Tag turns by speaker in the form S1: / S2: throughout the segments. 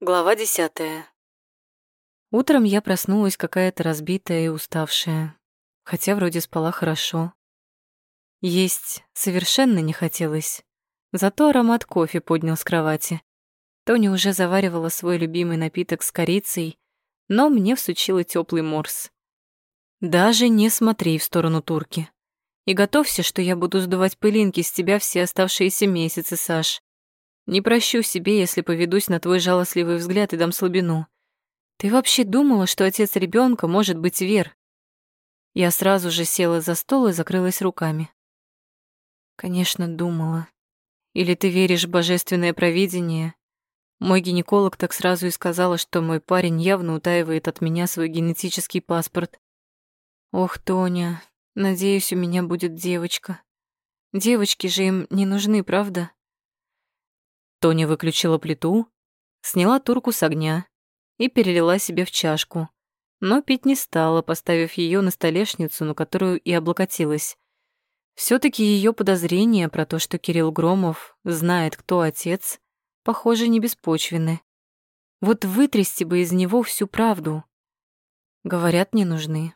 S1: Глава десятая. Утром я проснулась какая-то разбитая и уставшая, хотя вроде спала хорошо. Есть совершенно не хотелось, зато аромат кофе поднял с кровати. Тоня уже заваривала свой любимый напиток с корицей, но мне всучила теплый морс. Даже не смотри в сторону турки. И готовься, что я буду сдувать пылинки с тебя все оставшиеся месяцы, Саш. Не прощу себе, если поведусь на твой жалостливый взгляд и дам слабину. Ты вообще думала, что отец ребенка может быть Вер? Я сразу же села за стол и закрылась руками. Конечно, думала. Или ты веришь в божественное провидение? Мой гинеколог так сразу и сказала, что мой парень явно утаивает от меня свой генетический паспорт. Ох, Тоня, надеюсь, у меня будет девочка. Девочки же им не нужны, правда? Тоня выключила плиту, сняла турку с огня и перелила себе в чашку, но пить не стала, поставив ее на столешницу, на которую и облокотилась. все таки ее подозрения про то, что Кирилл Громов знает, кто отец, похоже, не беспочвены. Вот вытрясти бы из него всю правду. Говорят, не нужны.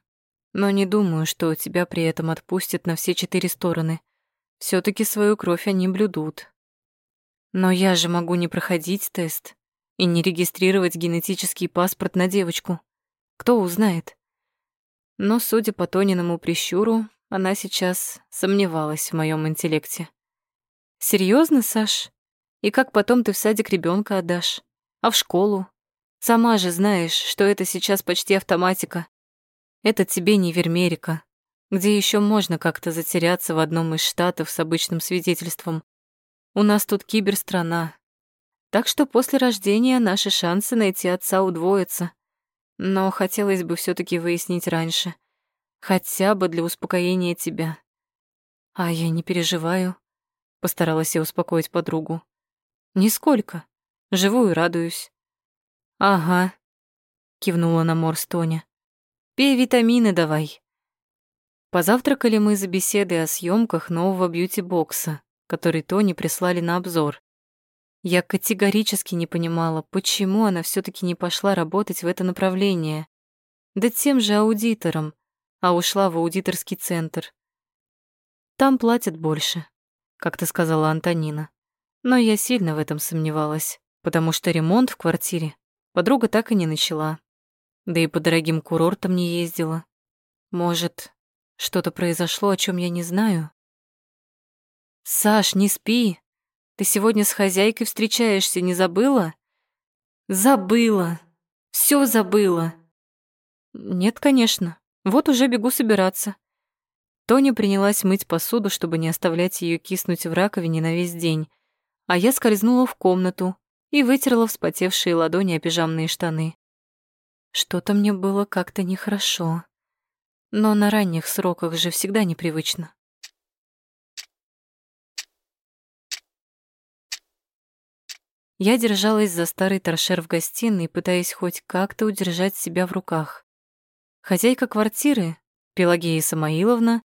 S1: Но не думаю, что тебя при этом отпустят на все четыре стороны. все таки свою кровь они блюдут. Но я же могу не проходить тест и не регистрировать генетический паспорт на девочку. Кто узнает? Но, судя по Тониному прищуру, она сейчас сомневалась в моем интеллекте. Серьезно, Саш? И как потом ты в садик ребенка отдашь? А в школу? Сама же знаешь, что это сейчас почти автоматика. Это тебе не Вермерика, где еще можно как-то затеряться в одном из штатов с обычным свидетельством. У нас тут киберстрана. Так что после рождения наши шансы найти отца удвоятся. Но хотелось бы все таки выяснить раньше. Хотя бы для успокоения тебя. А я не переживаю. Постаралась я успокоить подругу. Нисколько. Живу и радуюсь. Ага. Кивнула на Морс Тоня. Пей витамины давай. Позавтракали мы за беседой о съемках нового бьюти-бокса который Тони прислали на обзор. Я категорически не понимала, почему она все таки не пошла работать в это направление. Да тем же аудитором, а ушла в аудиторский центр. Там платят больше, как ты сказала Антонина. Но я сильно в этом сомневалась, потому что ремонт в квартире подруга так и не начала. Да и по дорогим курортам не ездила. Может, что-то произошло, о чем я не знаю? «Саш, не спи. Ты сегодня с хозяйкой встречаешься, не забыла?» «Забыла. Все забыла». «Нет, конечно. Вот уже бегу собираться». Тоня принялась мыть посуду, чтобы не оставлять ее киснуть в раковине на весь день, а я скользнула в комнату и вытерла вспотевшие ладони о пижамные штаны. Что-то мне было как-то нехорошо. Но на ранних сроках же всегда непривычно. Я держалась за старый торшер в гостиной, пытаясь хоть как-то удержать себя в руках. Хозяйка квартиры, Пелагея Самоиловна,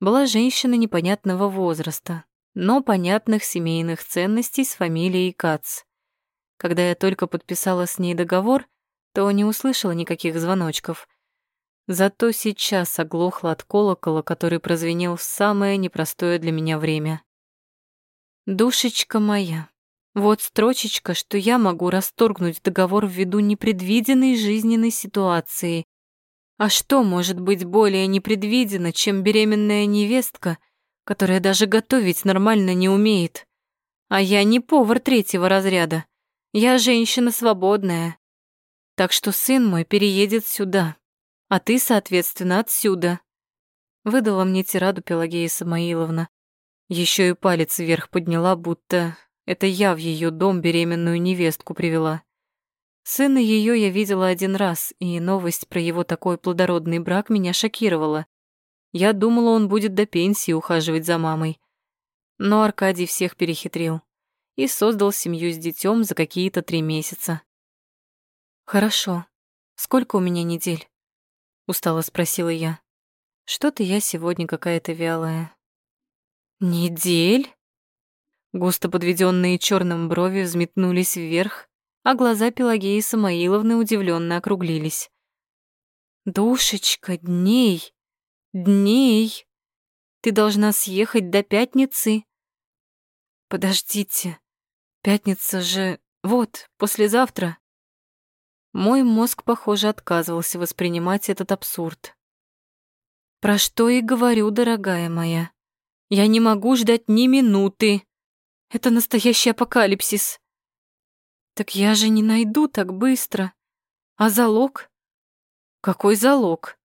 S1: была женщина непонятного возраста, но понятных семейных ценностей с фамилией Кац. Когда я только подписала с ней договор, то не услышала никаких звоночков. Зато сейчас оглохла от колокола, который прозвенел в самое непростое для меня время. «Душечка моя, вот строчечка, что я могу расторгнуть договор ввиду непредвиденной жизненной ситуации. А что может быть более непредвиденно, чем беременная невестка, которая даже готовить нормально не умеет? А я не повар третьего разряда. Я женщина свободная. Так что сын мой переедет сюда, а ты, соответственно, отсюда. Выдала мне тираду Пелагея Самоиловна. Еще и палец вверх подняла, будто это я в ее дом беременную невестку привела. Сына ее я видела один раз, и новость про его такой плодородный брак меня шокировала. Я думала, он будет до пенсии ухаживать за мамой. Но Аркадий всех перехитрил и создал семью с детем за какие-то три месяца. «Хорошо. Сколько у меня недель?» — устало спросила я. «Что-то я сегодня какая-то вялая». «Недель?» Густо подведенные черным брови взметнулись вверх, а глаза Пелагеи Самоиловны удивленно округлились. «Душечка, дней, дней! Ты должна съехать до пятницы!» «Подождите, пятница же... вот, послезавтра!» Мой мозг, похоже, отказывался воспринимать этот абсурд. «Про что и говорю, дорогая моя. Я не могу ждать ни минуты. Это настоящий апокалипсис. Так я же не найду так быстро. А залог? Какой залог?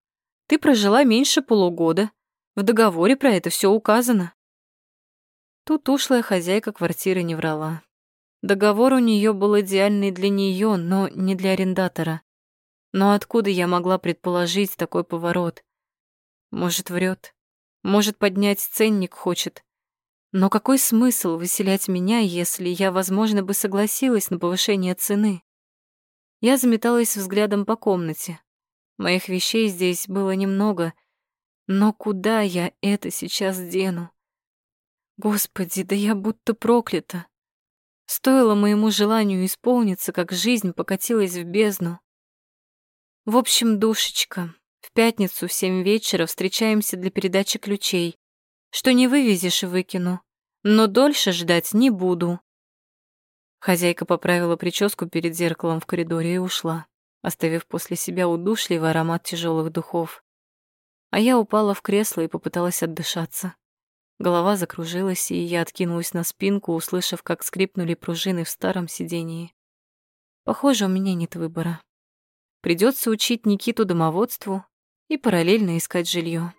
S1: Ты прожила меньше полугода. В договоре про это все указано. Тут ушлая хозяйка квартиры не врала. Договор у нее был идеальный для нее, но не для арендатора. Но откуда я могла предположить такой поворот? Может, врет, может, поднять ценник хочет. Но какой смысл выселять меня, если я, возможно, бы согласилась на повышение цены? Я заметалась взглядом по комнате. Моих вещей здесь было немного, но куда я это сейчас дену? Господи, да я будто проклята. Стоило моему желанию исполниться, как жизнь покатилась в бездну. В общем, душечка, в пятницу в семь вечера встречаемся для передачи ключей. Что не вывезешь, выкину. Но дольше ждать не буду. Хозяйка поправила прическу перед зеркалом в коридоре и ушла оставив после себя удушливый аромат тяжелых духов. А я упала в кресло и попыталась отдышаться. Голова закружилась, и я откинулась на спинку, услышав, как скрипнули пружины в старом сидении. Похоже, у меня нет выбора. Придется учить Никиту домоводству и параллельно искать жилье.